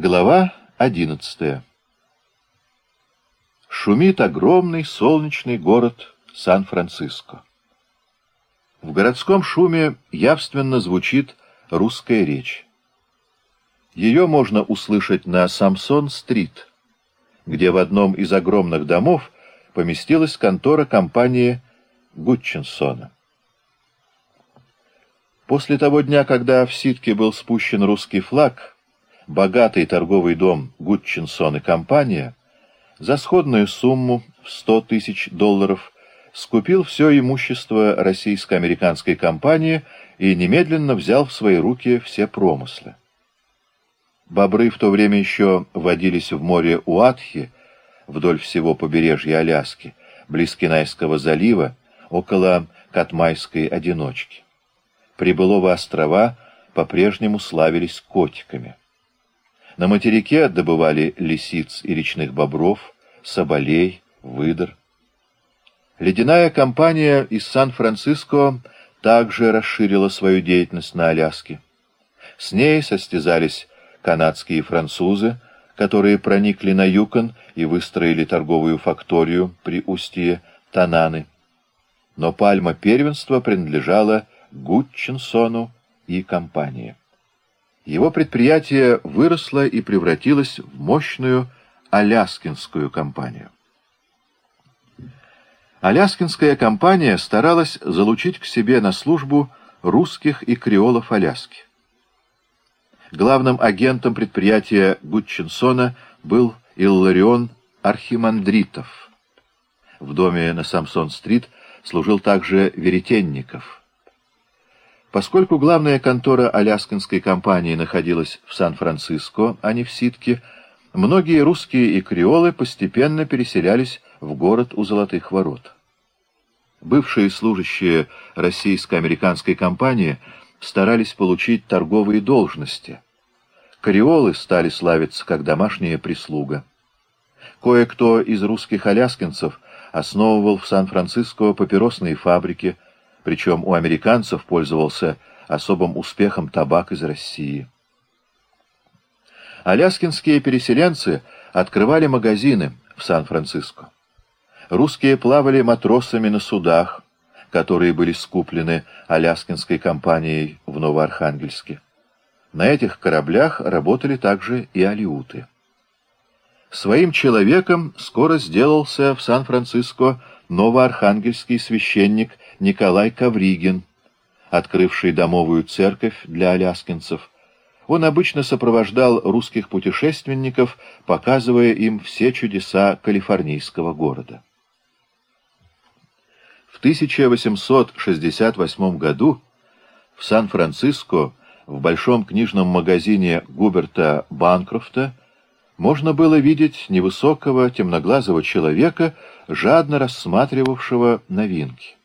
Глава одиннадцатая. Шумит огромный солнечный город Сан-Франциско. В городском шуме явственно звучит русская речь. Ее можно услышать на Самсон-стрит, где в одном из огромных домов поместилась контора компании Гутчинсона. После того дня, когда в ситке был спущен русский флаг, богатый торговый дом Гутчинсон и компания за сходную сумму в 100 тысяч долларов скупил все имущество российско-американской компании и немедленно взял в свои руки все промыслы. Бобры в то время еще водились в море Уатхи, вдоль всего побережья Аляски, близ Кинайского залива, около Катмайской одиночки. Прибыловы острова по-прежнему славились котиками. На материке добывали лисиц и речных бобров, соболей, выдр. Ледяная компания из Сан-Франциско также расширила свою деятельность на Аляске. С ней состязались канадские французы, которые проникли на Юкон и выстроили торговую факторию при устье Тананы. Но пальма первенства принадлежала Гутчинсону и компании. Его предприятие выросло и превратилось в мощную Аляскинскую компанию. Аляскинская компания старалась залучить к себе на службу русских и креолов Аляски. Главным агентом предприятия Гутчинсона был Илларион Архимандритов. В доме на Самсон-стрит служил также Веретенников – Поскольку главная контора аляскинской компании находилась в Сан-Франциско, а не в Ситке, многие русские и креолы постепенно переселялись в город у Золотых Ворот. Бывшие служащие российско-американской компании старались получить торговые должности. Креолы стали славиться как домашняя прислуга. Кое-кто из русских аляскинцев основывал в Сан-Франциско папиросные фабрики – причем у американцев пользовался особым успехом табак из России. Аляскинские переселенцы открывали магазины в Сан-Франциско. Русские плавали матросами на судах, которые были скуплены Аляскинской компанией в Новоархангельске. На этих кораблях работали также и алиуты. Своим человеком скоро сделался в Сан-Франциско новоархангельский священник Николай Ковригин, открывший домовую церковь для аляскинцев. Он обычно сопровождал русских путешественников, показывая им все чудеса калифорнийского города. В 1868 году в Сан-Франциско в большом книжном магазине Губерта Банкрофта можно было видеть невысокого темноглазого человека, жадно рассматривавшего новинки.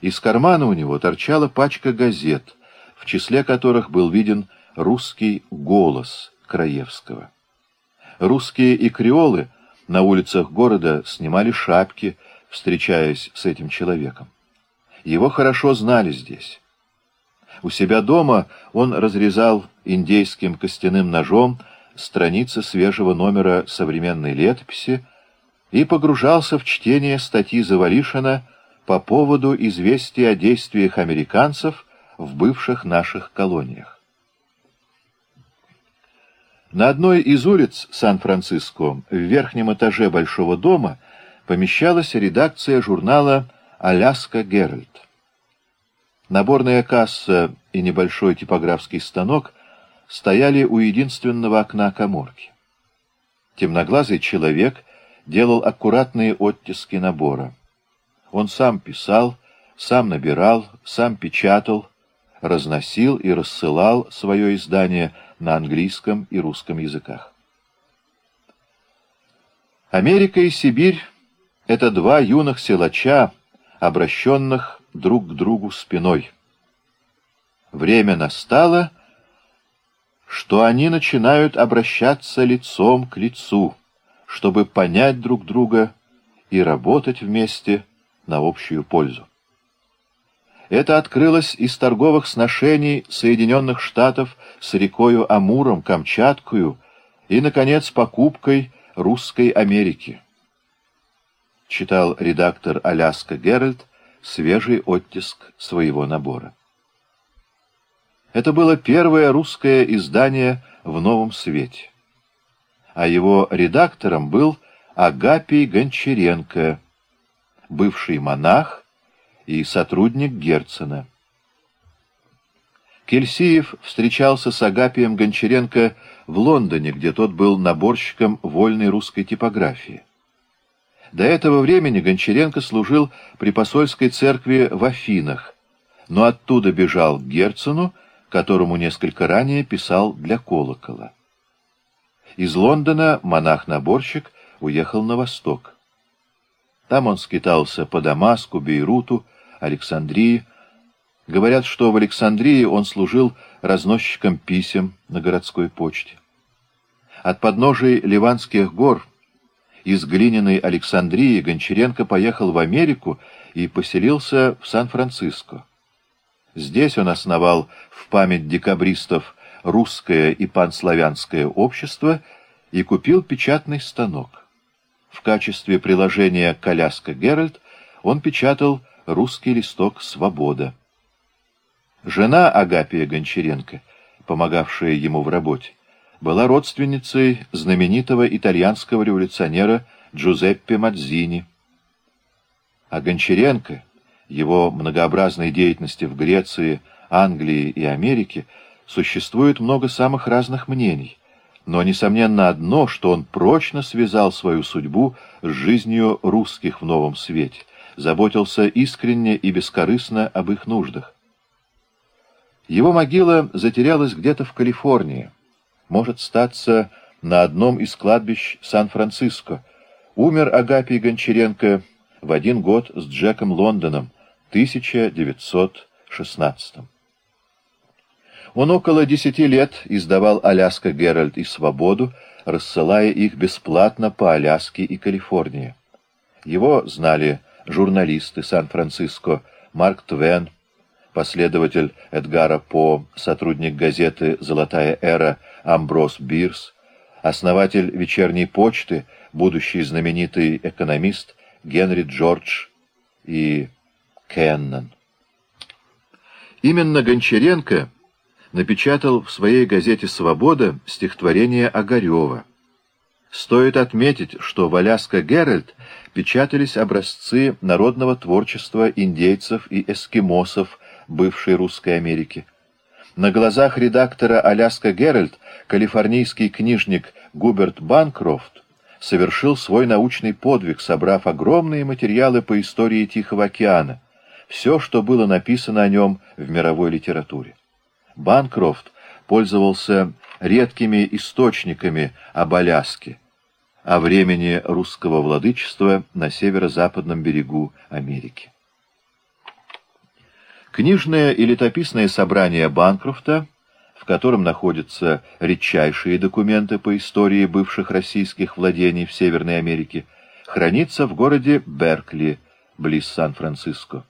Из кармана у него торчала пачка газет, в числе которых был виден русский голос Краевского. Русские и креолы на улицах города снимали шапки, встречаясь с этим человеком. Его хорошо знали здесь. У себя дома он разрезал индейским костяным ножом страницы свежего номера современной летописи и погружался в чтение статьи Завалишина по поводу известия о действиях американцев в бывших наших колониях. На одной из улиц Сан-Франциско, в верхнем этаже Большого дома, помещалась редакция журнала «Аляска Геральт». Наборная касса и небольшой типографский станок стояли у единственного окна коморки. Темноглазый человек делал аккуратные оттиски набора. Он сам писал, сам набирал, сам печатал, разносил и рассылал свое издание на английском и русском языках. Америка и Сибирь — это два юных силача, обращенных друг к другу спиной. Время настало — что они начинают обращаться лицом к лицу, чтобы понять друг друга и работать вместе на общую пользу. Это открылось из торговых сношений Соединенных Штатов с рекою Амуром, Камчаткою и, наконец, покупкой русской Америки. Читал редактор Аляска Геральт свежий оттиск своего набора. Это было первое русское издание в новом свете. А его редактором был Агапий Гончаренко, бывший монах и сотрудник Герцена. Кельсиев встречался с Агапием Гончаренко в Лондоне, где тот был наборщиком вольной русской типографии. До этого времени Гончаренко служил при посольской церкви в Афинах, но оттуда бежал к Герцену, которому несколько ранее писал для колокола. Из Лондона монах-наборщик уехал на восток. Там он скитался по Дамаску, Бейруту, Александрии. Говорят, что в Александрии он служил разносчиком писем на городской почте. От подножий Ливанских гор из глиняной Александрии Гончаренко поехал в Америку и поселился в Сан-Франциско. Здесь он основал в память декабристов русское и панславянское общество и купил печатный станок. В качестве приложения «Коляска Геральт» он печатал русский листок «Свобода». Жена Агапия Гончаренко, помогавшая ему в работе, была родственницей знаменитого итальянского революционера Джузеппе Мадзини. А Гончаренко, его многообразной деятельности в Греции, Англии и Америке, существует много самых разных мнений, но, несомненно, одно, что он прочно связал свою судьбу с жизнью русских в новом свете, заботился искренне и бескорыстно об их нуждах. Его могила затерялась где-то в Калифорнии, может статься на одном из кладбищ Сан-Франциско. Умер Агапий Гончаренко в один год с Джеком Лондоном, 1916 Он около десяти лет издавал «Аляска Геральт» и «Свободу», рассылая их бесплатно по Аляске и Калифорнии. Его знали журналисты Сан-Франциско, Марк Твен, последователь Эдгара По, сотрудник газеты «Золотая эра» Амброс Бирс, основатель «Вечерней почты», будущий знаменитый экономист Генри Джордж и Кеннон. Именно Гончаренко напечатал в своей газете «Свобода» стихотворение Огарева. Стоит отметить, что в «Аляска Геральт» печатались образцы народного творчества индейцев и эскимосов бывшей Русской Америки. На глазах редактора «Аляска Геральт» калифорнийский книжник Губерт Банкрофт совершил свой научный подвиг, собрав огромные материалы по истории Тихого океана, все, что было написано о нем в мировой литературе. Банкрофт пользовался редкими источниками об Аляске, о времени русского владычества на северо-западном берегу Америки. Книжное и летописное собрание Банкрофта, в котором находятся редчайшие документы по истории бывших российских владений в Северной Америке, хранится в городе Беркли, близ Сан-Франциско.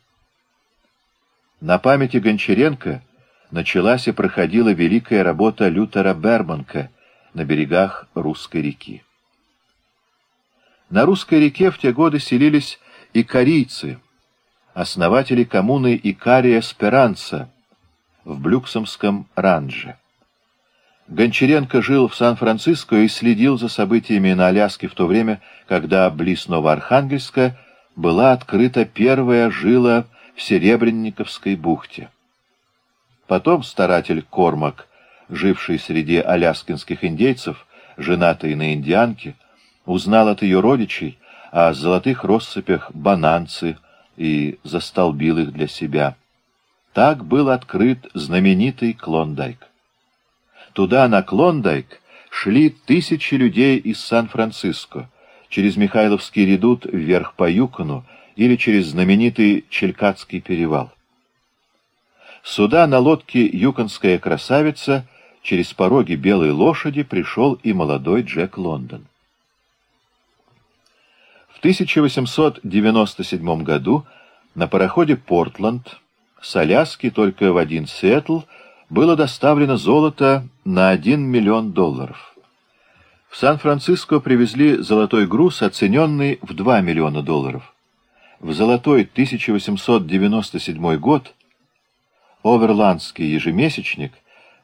На памяти Гончаренко началась и проходила великая работа Лютера Берманка на берегах Русской реки. На Русской реке в те годы селились и корейцы – основатели коммуны Икария Сперанца в Блюксомском ранже. Гончаренко жил в Сан-Франциско и следил за событиями на Аляске в то время, когда близ Новоархангельска была открыта первая жила в Серебренниковской бухте. Потом старатель Кормак, живший среди аляскинских индейцев, женатый на индианке, узнал от ее родичей о золотых россыпях Бананцы, и застолбил их для себя. Так был открыт знаменитый Клондайк. Туда, на Клондайк, шли тысячи людей из Сан-Франциско, через Михайловский редут вверх по Юкону или через знаменитый Челькатский перевал. Сюда на лодке «Юконская красавица» через пороги белой лошади пришел и молодой Джек Лондон. В 1897 году на пароходе «Портланд» с Аляски только в один Сиэтл было доставлено золото на 1 миллион долларов. В Сан-Франциско привезли золотой груз, оцененный в 2 миллиона долларов. В золотой 1897 год Оверландский ежемесячник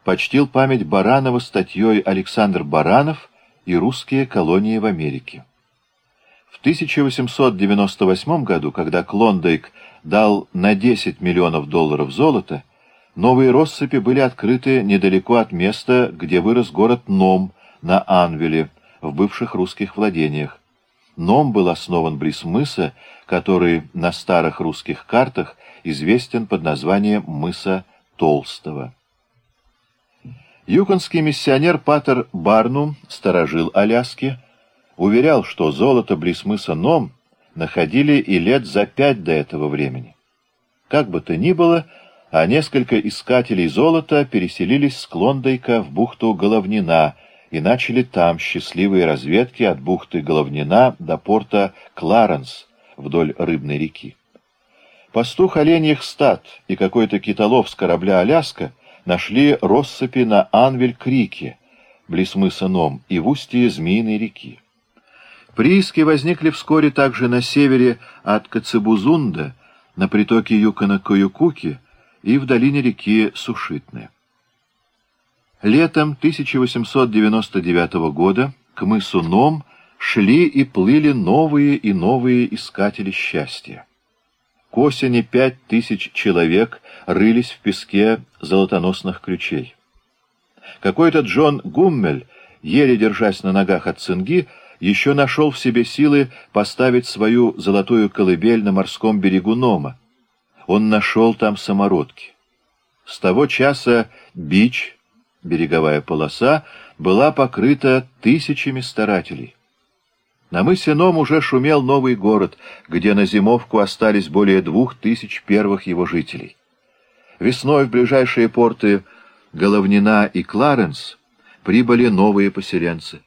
почтил память Баранова статьей «Александр Баранов и русские колонии в Америке». В 1898 году, когда Клондайк дал на 10 миллионов долларов золота, новые россыпи были открыты недалеко от места, где вырос город Ном на Анвиле, в бывших русских владениях. Ном был основан близ мыса, который на старых русских картах известен под названием мыса Толстого. Юконский миссионер Патер Барнум, сторожил Аляски, уверял, что золото близ мыса Ном находили и лет за пять до этого времени. Как бы то ни было, а несколько искателей золота переселились с Клондайка в бухту Головнина и начали там счастливые разведки от бухты Головнина до порта Кларенс вдоль Рыбной реки. Пастух оленьих стад и какой-то китолов с корабля «Аляска» нашли россыпи на Анвель-Крике, близ мыса Ном, и в устье Змеиной реки. Прииски возникли вскоре также на севере от Кацебузунда, на притоке Юкона-Коюкуки и в долине реки Сушитны. Летом 1899 года к мысу Ном шли и плыли новые и новые искатели счастья. К осени пять тысяч человек рылись в песке золотоносных ключей. Какой-то Джон Гуммель, еле держась на ногах от цинги, еще нашел в себе силы поставить свою золотую колыбель на морском берегу Нома. Он нашел там самородки. С того часа бич, береговая полоса, была покрыта тысячами старателей. На мысе Ном уже шумел новый город, где на зимовку остались более двух тысяч первых его жителей. Весной в ближайшие порты Головнина и Кларенс прибыли новые поселенцы.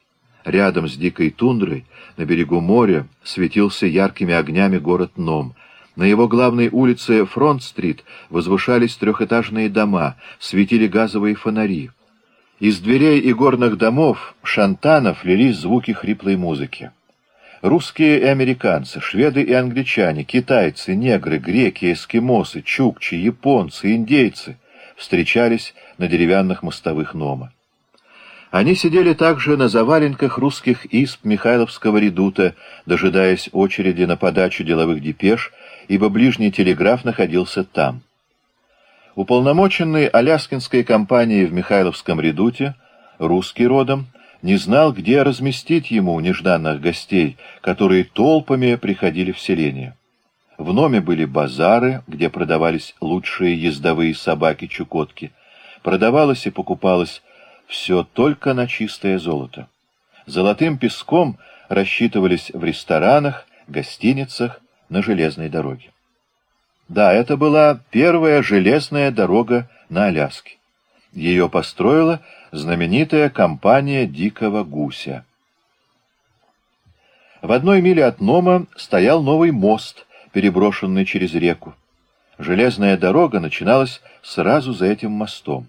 Рядом с дикой тундрой, на берегу моря, светился яркими огнями город Ном. На его главной улице Фронт-стрит возвышались трехэтажные дома, светили газовые фонари. Из дверей и горных домов шантанов лились звуки хриплой музыки. Русские и американцы, шведы и англичане, китайцы, негры, греки, эскимосы, чукчи, японцы, индейцы встречались на деревянных мостовых Нома. Они сидели также на заваленках русских исп Михайловского редута, дожидаясь очереди на подачу деловых депеш, ибо ближний телеграф находился там. Уполномоченный Аляскинской компанией в Михайловском редуте, русский родом, не знал, где разместить ему нежданных гостей, которые толпами приходили в селение. В Номе были базары, где продавались лучшие ездовые собаки-чукотки. Продавалось и покупалось все только на чистое золото. Золотым песком рассчитывались в ресторанах, гостиницах, на железной дороге. Да, это была первая железная дорога на Аляске. Ее построила знаменитая компания «Дикого гуся». В одной миле от Нома стоял новый мост, переброшенный через реку. Железная дорога начиналась сразу за этим мостом.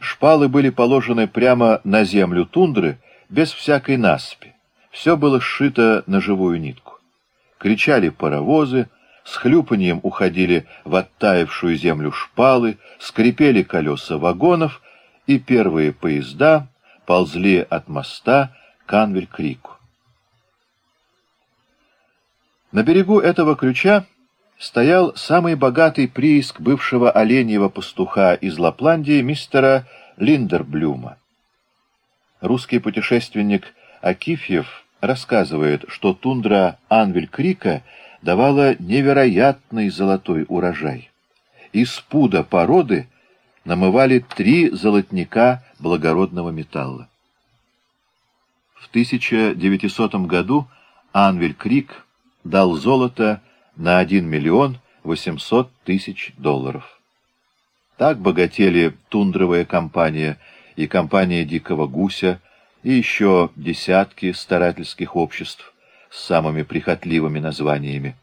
Шпалы были положены прямо на землю тундры, без всякой насыпи. Все было сшито на живую нитку. Кричали паровозы, с хлюпанием уходили в оттаившую землю шпалы, скрипели колеса вагонов, и первые поезда ползли от моста к Анвель-Крику. На берегу этого ключа стоял самый богатый прииск бывшего оленьего пастуха из Лапландии мистера Линдерблюма. Русский путешественник Акифьев рассказывает, что тундра Анвель-Крика — давала невероятный золотой урожай. Из пуда породы намывали три золотника благородного металла. В 1900 году Анвель Крик дал золото на 1 миллион 800 тысяч долларов. Так богатели тундровая компания и компания Дикого Гуся и еще десятки старательских обществ с самыми прихотливыми названиями.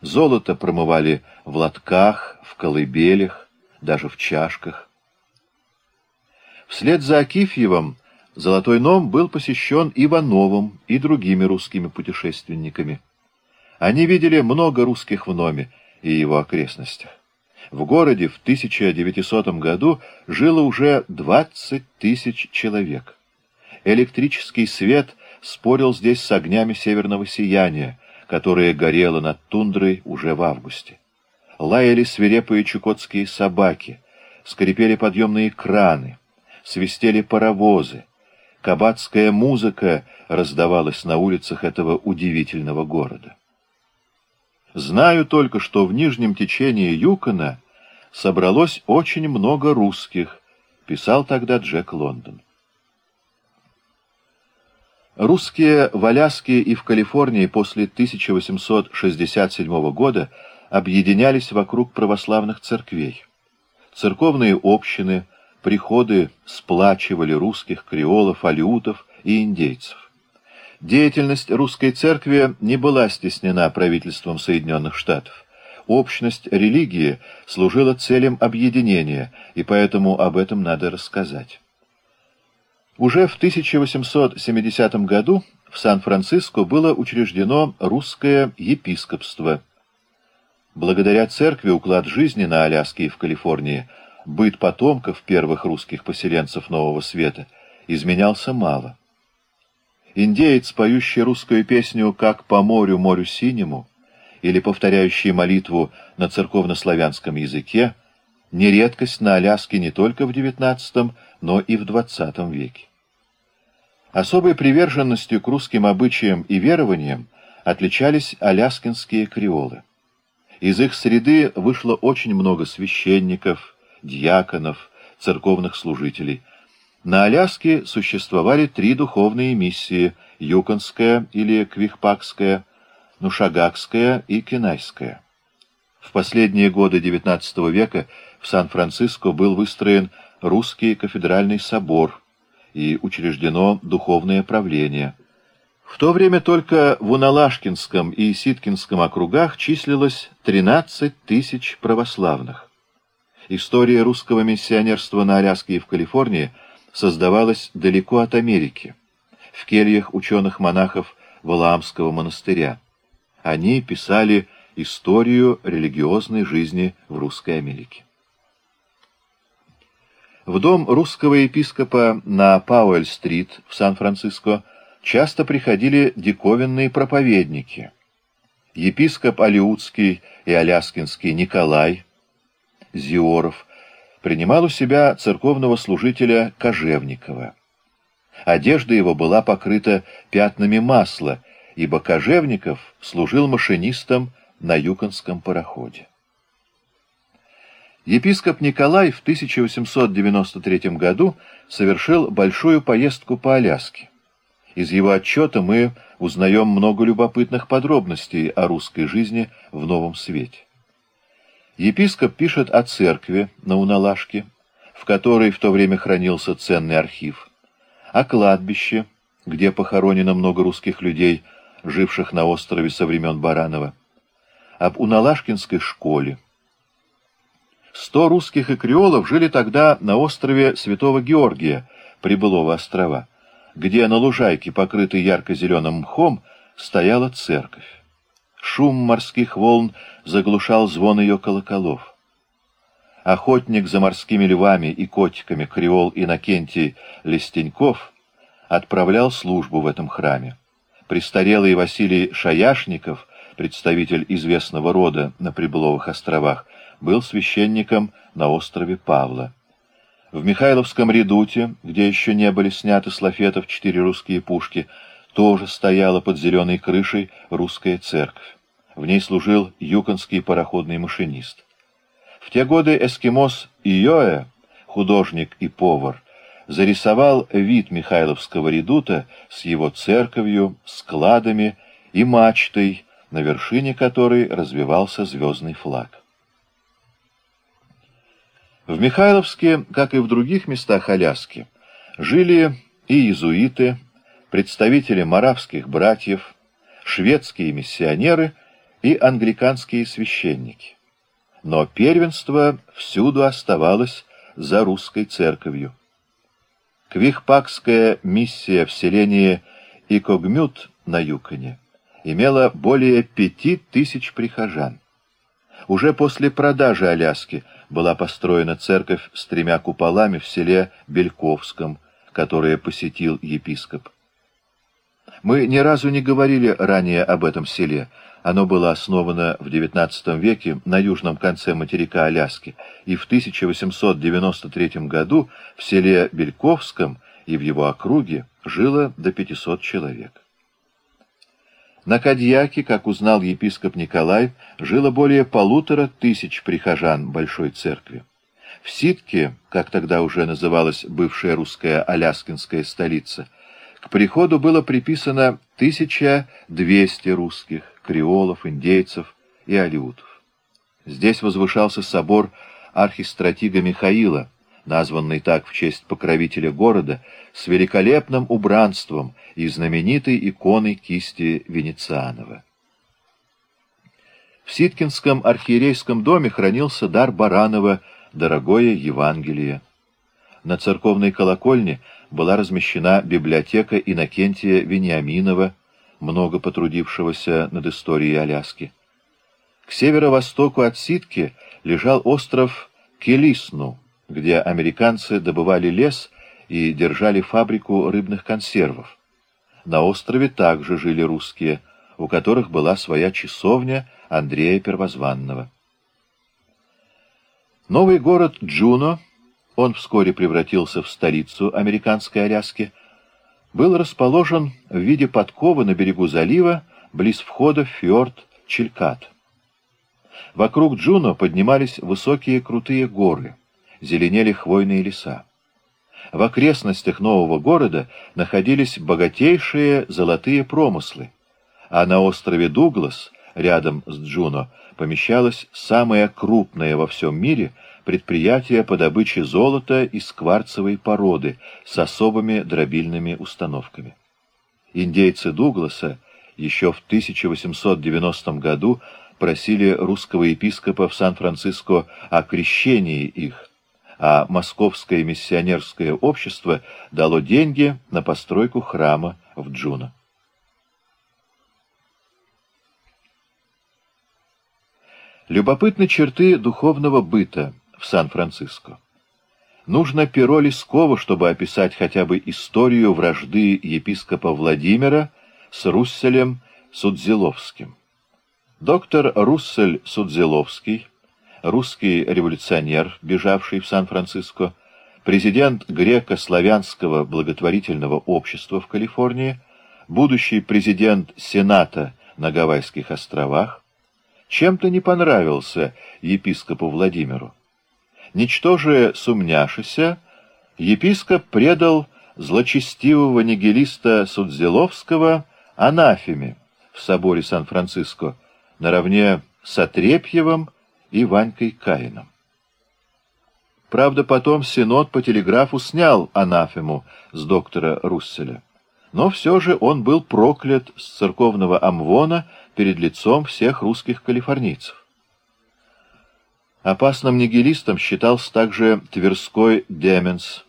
Золото промывали в лотках, в колыбелях, даже в чашках. Вслед за Акифьевым Золотой Ном был посещен Ивановым и другими русскими путешественниками. Они видели много русских в Номе и его окрестностях. В городе в 1900 году жило уже 20 тысяч человек. Электрический свет спорил здесь с огнями северного сияния, которое горело над тундрой уже в августе. Лаяли свирепые чукотские собаки, скрипели подъемные краны, свистели паровозы, кабацкая музыка раздавалась на улицах этого удивительного города. Знаю только, что в нижнем течении Юкона собралось очень много русских, писал тогда Джек Лондон. Русские в Аляске и в Калифорнии после 1867 года объединялись вокруг православных церквей. Церковные общины, приходы сплачивали русских креолов, алиутов и индейцев. Деятельность русской церкви не была стеснена правительством Соединенных Штатов. Общность религии служила целям объединения, и поэтому об этом надо рассказать. Уже в 1870 году в Сан-Франциско было учреждено русское епископство. Благодаря церкви уклад жизни на Аляске и в Калифорнии, быт потомков первых русских поселенцев Нового Света, изменялся мало. Индеец, поющий русскую песню «Как по морю, морю синему», или повторяющий молитву на церковнославянском языке, не редкость на Аляске не только в XIX, но и в XX веке. Особой приверженностью к русским обычаям и верованиям отличались аляскинские креолы. Из их среды вышло очень много священников, диаконов, церковных служителей – на Аляске существовали три духовные миссии – Юконская или Квихпакская, Нушагакская и Кинайская. В последние годы XIX века в Сан-Франциско был выстроен русский кафедральный собор и учреждено духовное правление. В то время только в Уналашкинском и Ситкинском округах числилось 13 тысяч православных. История русского миссионерства на Аляске и в Калифорнии – создавалась далеко от Америки, в кельях ученых-монахов Валаамского монастыря. Они писали историю религиозной жизни в Русской Америке. В дом русского епископа на Пауэль-стрит в Сан-Франциско часто приходили диковинные проповедники. Епископ Алиутский и Аляскинский Николай Зиоров принимал у себя церковного служителя Кожевникова. Одежда его была покрыта пятнами масла, ибо Кожевников служил машинистом на Юконском пароходе. Епископ Николай в 1893 году совершил большую поездку по Аляске. Из его отчета мы узнаем много любопытных подробностей о русской жизни в новом свете. Епископ пишет о церкви на Уналашке, в которой в то время хранился ценный архив, о кладбище, где похоронено много русских людей, живших на острове со времен Баранова, об Уналашкинской школе. Сто русских и креолов жили тогда на острове Святого Георгия, Прибылого острова, где на лужайке, покрытой ярко-зеленым мхом, стояла церковь. Шум морских волн заглушал звон ее колоколов. Охотник за морскими львами и котиками Креол Иннокентий Листеньков отправлял службу в этом храме. Престарелый Василий Шаяшников, представитель известного рода на Прибловых островах, был священником на острове Павла. В Михайловском редуте, где еще не были сняты с лафетов четыре русские пушки, тоже стояла под зеленой крышей русская церковь. В ней служил юконский пароходный машинист. В те годы эскимос Иоэ, художник и повар, зарисовал вид Михайловского редута с его церковью, складами и мачтой, на вершине которой развивался звездный флаг. В Михайловске, как и в других местах Аляски, жили и иезуиты, представители маравских братьев, шведские миссионеры – и англиканские священники. Но первенство всюду оставалось за русской церковью. Квихпакская миссия в селении Икогмют на Юконе имела более пяти тысяч прихожан. Уже после продажи Аляски была построена церковь с тремя куполами в селе Бельковском, которое посетил епископ. Мы ни разу не говорили ранее об этом селе. Оно было основано в XIX веке на южном конце материка Аляски, и в 1893 году в селе Бельковском и в его округе жило до 500 человек. На Кадьяке, как узнал епископ Николай, жило более полутора тысяч прихожан Большой Церкви. В Ситке, как тогда уже называлась бывшая русская аляскинская столица, к приходу было приписано 1200 русских, креолов, индейцев и алиутов. Здесь возвышался собор архистратига Михаила, названный так в честь покровителя города, с великолепным убранством и знаменитой иконой кисти Венецианова. В Ситкинском архиерейском доме хранился дар Баранова «Дорогое Евангелие». На церковной колокольне была размещена библиотека Иннокентия Вениаминова, много потрудившегося над историей Аляски. К северо-востоку от Ситки лежал остров Келисну, где американцы добывали лес и держали фабрику рыбных консервов. На острове также жили русские, у которых была своя часовня Андрея Первозванного. Новый город Джуно, он вскоре превратился в столицу американской Аляски, был расположен в виде подковы на берегу залива близ входа в фьорд Чилькат. Вокруг Джуно поднимались высокие крутые горы — зеленели хвойные леса. В окрестностях нового города находились богатейшие золотые промыслы, а на острове Дуглас, рядом с Джуно, помещалось самое крупное во всем мире предприятие по добыче золота из кварцевой породы с особыми дробильными установками. Индейцы Дугласа еще в 1890 году просили русского епископа в Сан-Франциско о крещении их, а Московское миссионерское общество дало деньги на постройку храма в Джуно. Любопытны черты духовного быта в Сан-Франциско. Нужно перо Лескова, чтобы описать хотя бы историю вражды епископа Владимира с Русселем Судзиловским. Доктор Руссель Судзиловский русский революционер, бежавший в Сан-Франциско, президент греко-славянского благотворительного общества в Калифорнии, будущий президент Сената на Гавайских островах, чем-то не понравился епископу Владимиру. Ничтоже сумняшися, епископ предал злочестивого нигилиста Судзиловского анафеме в соборе Сан-Франциско наравне с Отрепьевым и Ванькой Каином. Правда, потом Синод по телеграфу снял анафему с доктора Русселя. Но все же он был проклят с церковного амвона перед лицом всех русских калифорнийцев. Опасным нигилистом считался также Тверской Деменс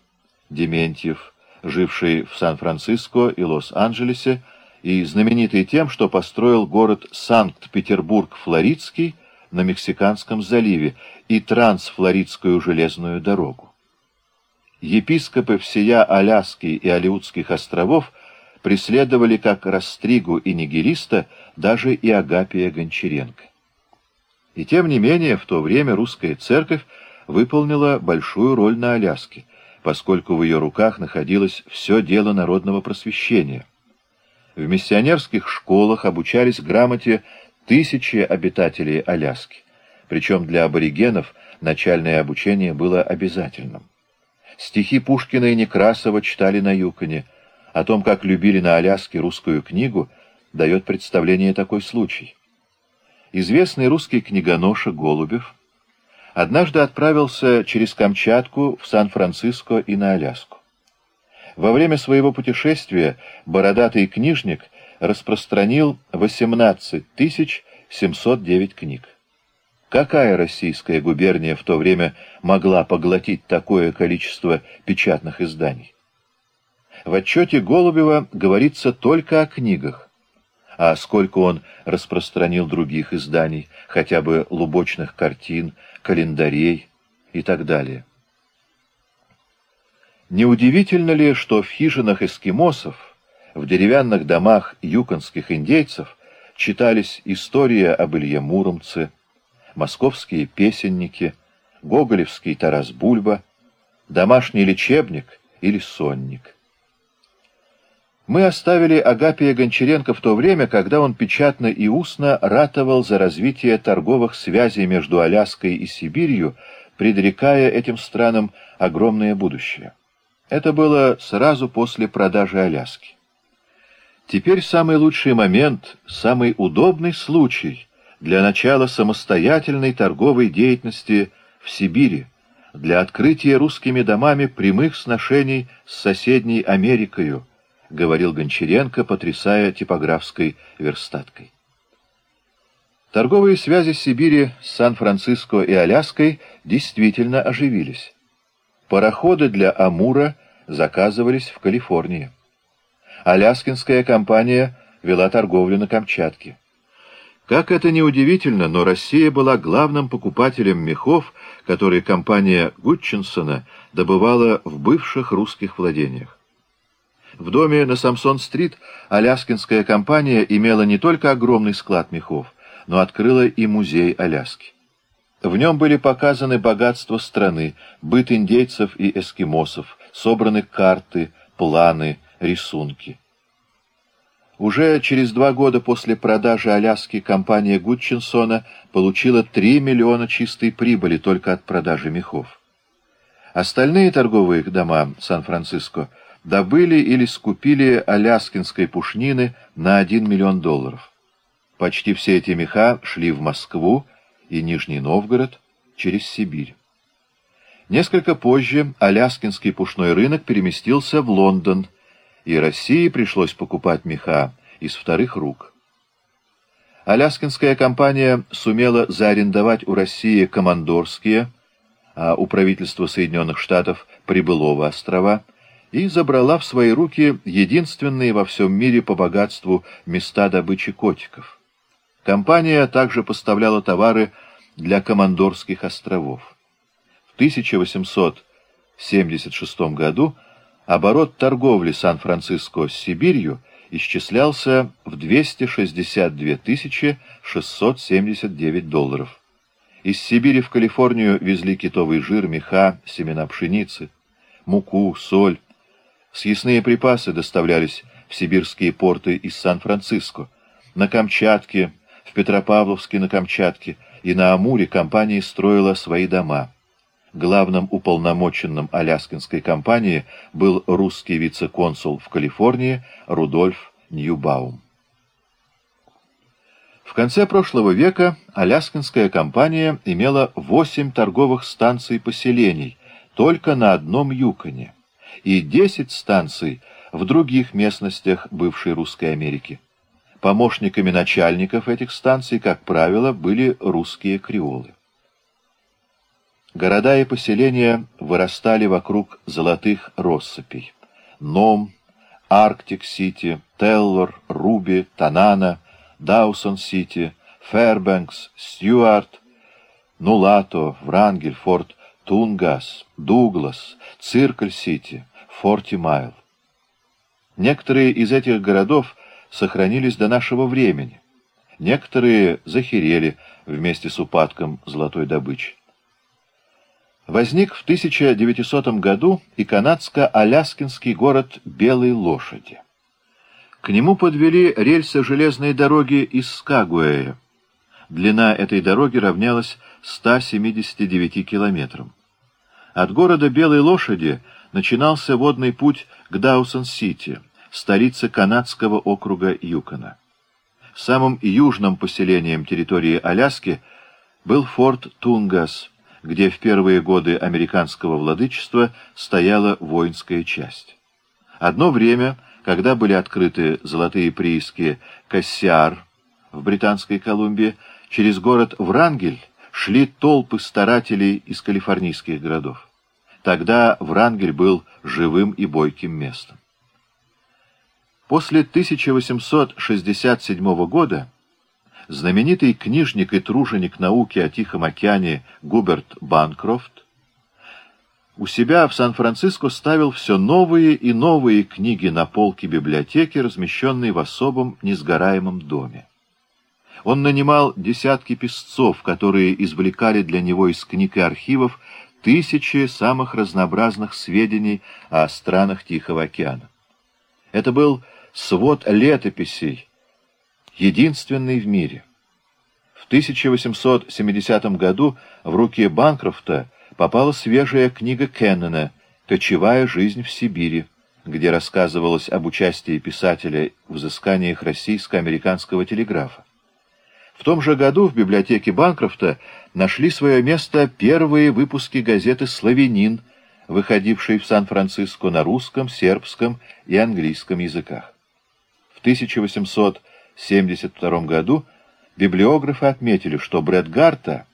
Дементьев, живший в Сан-Франциско и Лос-Анджелесе, и знаменитый тем, что построил город Санкт-Петербург-Флоридский, на Мексиканском заливе и трансфлоридскую железную дорогу. Епископы всея Аляски и Алиутских островов преследовали как Растригу и Нигилиста даже и Агапия Гончаренко. И тем не менее в то время русская церковь выполнила большую роль на Аляске, поскольку в ее руках находилось все дело народного просвещения. В миссионерских школах обучались грамоте тысячи обитателей Аляски, причем для аборигенов начальное обучение было обязательным. Стихи Пушкина и Некрасова читали на Юконе. О том, как любили на Аляске русскую книгу, дает представление такой случай. Известный русский книгоноша Голубев однажды отправился через Камчатку в Сан-Франциско и на Аляску. Во время своего путешествия бородатый книжник – распространил 18 709 книг. Какая российская губерния в то время могла поглотить такое количество печатных изданий? В отчете Голубева говорится только о книгах, а сколько он распространил других изданий, хотя бы лубочных картин, календарей и так далее. Неудивительно ли, что в хижинах эскимосов, в деревянных домах юконских индейцев читались история об Илье Муромце, московские песенники, гоголевский Тарас Бульба, домашний лечебник или сонник. Мы оставили Агапия Гончаренко в то время, когда он печатно и устно ратовал за развитие торговых связей между Аляской и Сибирью, предрекая этим странам огромное будущее. Это было сразу после продажи Аляски. Теперь самый лучший момент, самый удобный случай для начала самостоятельной торговой деятельности в Сибири, для открытия русскими домами прямых сношений с соседней Америкою, — говорил Гончаренко, потрясая типографской верстаткой. Торговые связи Сибири с Сан-Франциско и Аляской действительно оживились. Пароходы для Амура заказывались в Калифорнии. Аляскинская компания вела торговлю на Камчатке. Как это ни удивительно, но Россия была главным покупателем мехов, которые компания Гутчинсона добывала в бывших русских владениях. В доме на Самсон-стрит Аляскинская компания имела не только огромный склад мехов, но открыла и музей Аляски. В нем были показаны богатства страны, быт индейцев и эскимосов, собраны карты, планы, рисунки. Уже через два года после продажи Аляски компания Гудчинсона получила 3 миллиона чистой прибыли только от продажи мехов. Остальные торговые дома Сан-Франциско – добыли или скупили аляскинской пушнины на 1 миллион долларов. Почти все эти меха шли в Москву и Нижний Новгород через Сибирь. Несколько позже аляскинский пушной рынок переместился в Лондон, и России пришлось покупать меха из вторых рук. Аляскинская компания сумела заарендовать у России Командорские, а у правительства Соединенных Штатов Прибылова острова – и забрала в свои руки единственные во всем мире по богатству места добычи котиков. Компания также поставляла товары для Командорских островов. В 1876 году оборот торговли Сан-Франциско с Сибирью исчислялся в 262 679 долларов. Из Сибири в Калифорнию везли китовый жир, меха, семена пшеницы, муку, соль, Съестные припасы доставлялись в сибирские порты из Сан-Франциско. На Камчатке, в Петропавловске на Камчатке и на Амуре компания строила свои дома. Главным уполномоченным Аляскинской компании был русский вице-консул в Калифорнии Рудольф Ньюбаум. В конце прошлого века Аляскинская компания имела восемь торговых станций поселений только на одном Юконе и 10 станций в других местностях бывшей Русской Америки. Помощниками начальников этих станций, как правило, были русские креолы. Города и поселения вырастали вокруг золотых россыпей. Ном, Арктик-Сити, Теллор, Руби, Танана, Даусон-Сити, Фэрбэнкс, Стюарт, Нулато, Врангель, Форт Тунгас, Дуглас, Циркль-Сити, Форти-Майл. Некоторые из этих городов сохранились до нашего времени. Некоторые захерели вместе с упадком золотой добычи. Возник в 1900 году и канадско-аляскинский город Белой Лошади. К нему подвели рельсы железной дороги из Скагуэя. Длина этой дороги равнялась 179 километрам. От города Белой Лошади начинался водный путь к Даусон-Сити, столице канадского округа Юкона. Самым южным поселением территории Аляски был форт Тунгас, где в первые годы американского владычества стояла воинская часть. Одно время, когда были открыты золотые прииски Кассиар в Британской Колумбии, через город Врангель шли толпы старателей из калифорнийских городов. Тогда Врангель был живым и бойким местом. После 1867 года знаменитый книжник и труженик науки о Тихом океане Губерт Банкрофт у себя в Сан-Франциско ставил все новые и новые книги на полке библиотеки, размещенной в особом несгораемом доме. Он нанимал десятки писцов, которые извлекали для него из книг и архивов тысячи самых разнообразных сведений о странах Тихого океана. Это был свод летописей, единственный в мире. В 1870 году в руки Банкрофта попала свежая книга Кеннона «Кочевая жизнь в Сибири», где рассказывалось об участии писателя в взысканиях российско-американского телеграфа. В том же году в библиотеке Банкрофта нашли свое место первые выпуски газеты «Славянин», выходившей в Сан-Франциско на русском, сербском и английском языках. В 1872 году библиографы отметили, что Брэд Гарта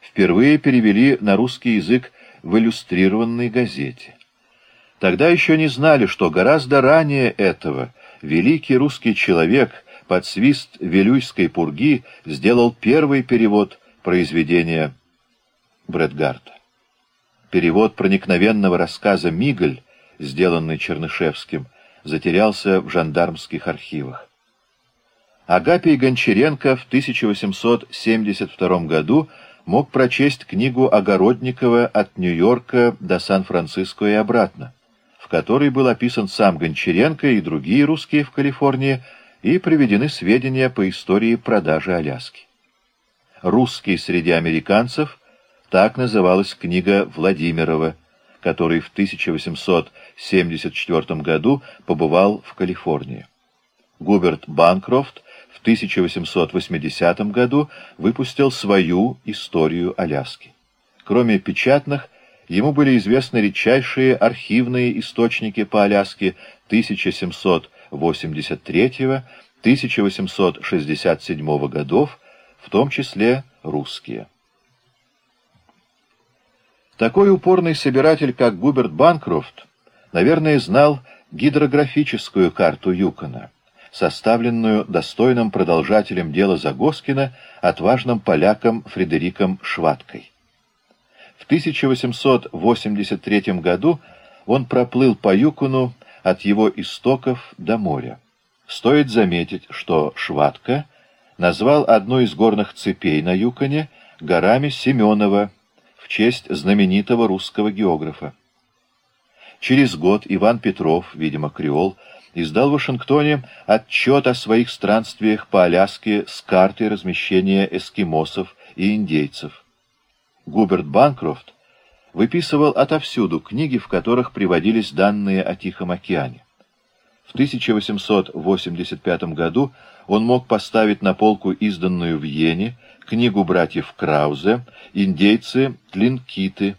впервые перевели на русский язык в иллюстрированной газете. Тогда еще не знали, что гораздо ранее этого великий русский человек – под свист Вилюйской пурги сделал первый перевод произведения Брэдгарта. Перевод проникновенного рассказа «Миголь», сделанный Чернышевским, затерялся в жандармских архивах. Агапий Гончаренко в 1872 году мог прочесть книгу Огородникова «От Нью-Йорка до Сан-Франциско и обратно», в которой был описан сам Гончаренко и другие русские в Калифорнии, и приведены сведения по истории продажи Аляски. «Русский среди американцев» — так называлась книга Владимирова, который в 1874 году побывал в Калифорнии. Губерт Банкрофт в 1880 году выпустил свою историю Аляски. Кроме печатных, ему были известны редчайшие архивные источники по Аляске 1700 1883-1867 годов, в том числе русские. Такой упорный собиратель, как Губерт Банкрофт, наверное, знал гидрографическую карту Юкона, составленную достойным продолжателем дела Загоскина, отважным поляком Фредериком Шваткой. В 1883 году он проплыл по Юкону от его истоков до моря. Стоит заметить, что Шватка назвал одну из горных цепей на Юконе горами Семенова в честь знаменитого русского географа. Через год Иван Петров, видимо, креол, издал в Вашингтоне отчет о своих странствиях по Аляске с картой размещения эскимосов и индейцев. Губерт Банкрофт выписывал отовсюду книги, в которых приводились данные о Тихом океане. В 1885 году он мог поставить на полку изданную в Йене книгу братьев Краузе «Индейцы Тлинкиты».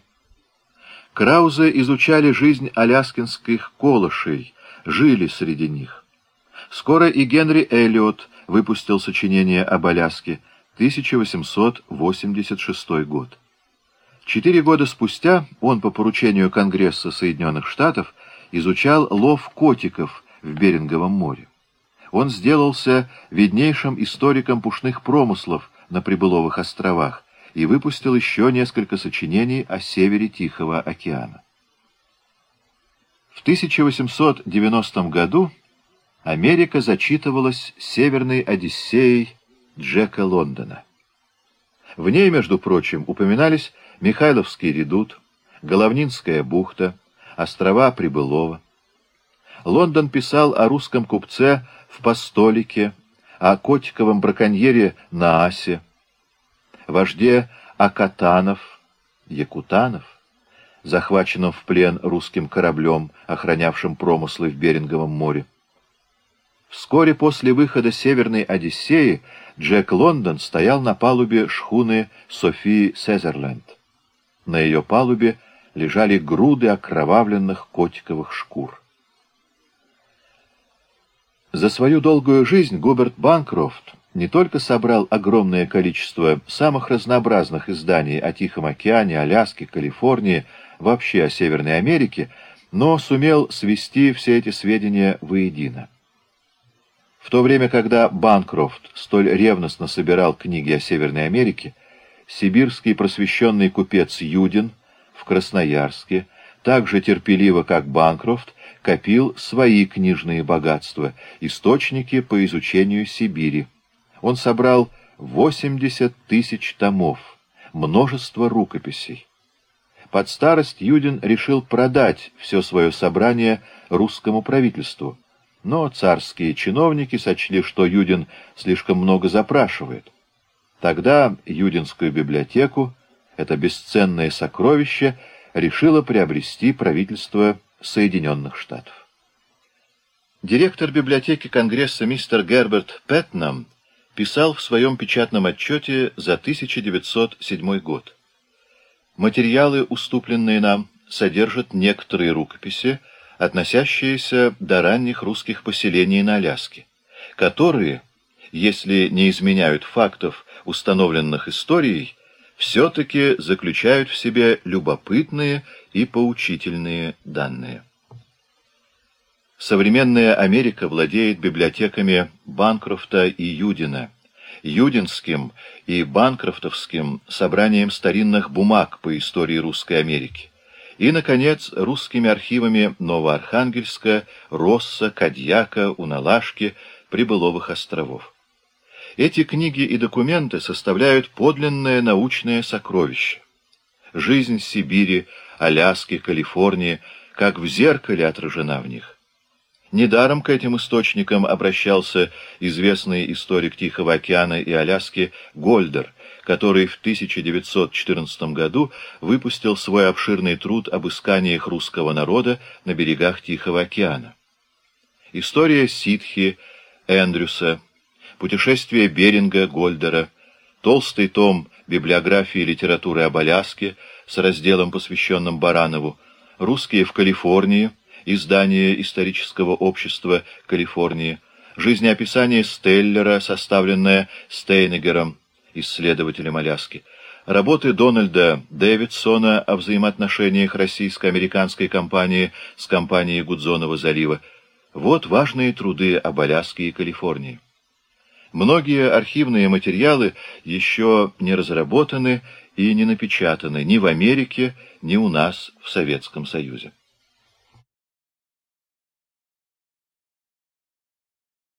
Краузе изучали жизнь аляскинских колышей, жили среди них. Скоро и Генри Эллиот выпустил сочинение об Аляске, 1886 год. Четыре года спустя он по поручению Конгресса Соединенных Штатов изучал лов котиков в Беринговом море. Он сделался виднейшим историком пушных промыслов на Прибыловых островах и выпустил еще несколько сочинений о севере Тихого океана. В 1890 году Америка зачитывалась Северной Одиссеей Джека Лондона. В ней, между прочим, упоминались Михайловский редут, Головнинская бухта, острова Прибылова. Лондон писал о русском купце в Постолике, о котиковом браконьере на Асе, вожде Акатанов, Якутанов, захваченном в плен русским кораблем, охранявшим промыслы в Беринговом море. Вскоре после выхода Северной Одиссеи Джек Лондон стоял на палубе шхуны Софии Сезерленд. На ее палубе лежали груды окровавленных котиковых шкур. За свою долгую жизнь Губерт Банкрофт не только собрал огромное количество самых разнообразных изданий о Тихом океане, Аляске, Калифорнии, вообще о Северной Америке, но сумел свести все эти сведения воедино. В то время, когда Банкрофт столь ревностно собирал книги о Северной Америке, сибирский просвещенный купец Юдин в Красноярске так же терпеливо, как Банкрофт, копил свои книжные богатства, источники по изучению Сибири. Он собрал 80 тысяч томов, множество рукописей. Под старость Юдин решил продать все свое собрание русскому правительству, но царские чиновники сочли, что Юдин слишком много запрашивает. Тогда Юдинскую библиотеку, это бесценное сокровище, решило приобрести правительство Соединенных Штатов. Директор библиотеки Конгресса мистер Герберт Пэтнам писал в своем печатном отчете за 1907 год. Материалы, уступленные нам, содержат некоторые рукописи, относящиеся до ранних русских поселений на Аляске, которые, если не изменяют фактов, установленных историей, все-таки заключают в себе любопытные и поучительные данные. Современная Америка владеет библиотеками Банкрофта и Юдина, Юдинским и Банкрофтовским собранием старинных бумаг по истории Русской Америки, и, наконец, русскими архивами Новоархангельска, Росса, Кадьяка, Уналашки, Прибыловых островов. Эти книги и документы составляют подлинное научное сокровище. Жизнь Сибири, Аляски, Калифорнии, как в зеркале отражена в них. Недаром к этим источникам обращался известный историк Тихого океана и Аляски Гольдер, который в 1914 году выпустил свой обширный труд об исканиях русского народа на берегах Тихого океана. История ситхи Эндрюса, путешествие Беринга Гольдера, толстый том библиографии литературы об Аляске с разделом, посвященным Баранову, русские в Калифорнии, издание исторического общества Калифорнии, жизнеописание Стеллера, составленное Стейнегером, исследователем Аляски, работы Дональда Дэвидсона о взаимоотношениях российско-американской компании с компанией Гудзонова залива. Вот важные труды об Аляске и Калифорнии. Многие архивные материалы еще не разработаны и не напечатаны ни в Америке, ни у нас в Советском Союзе.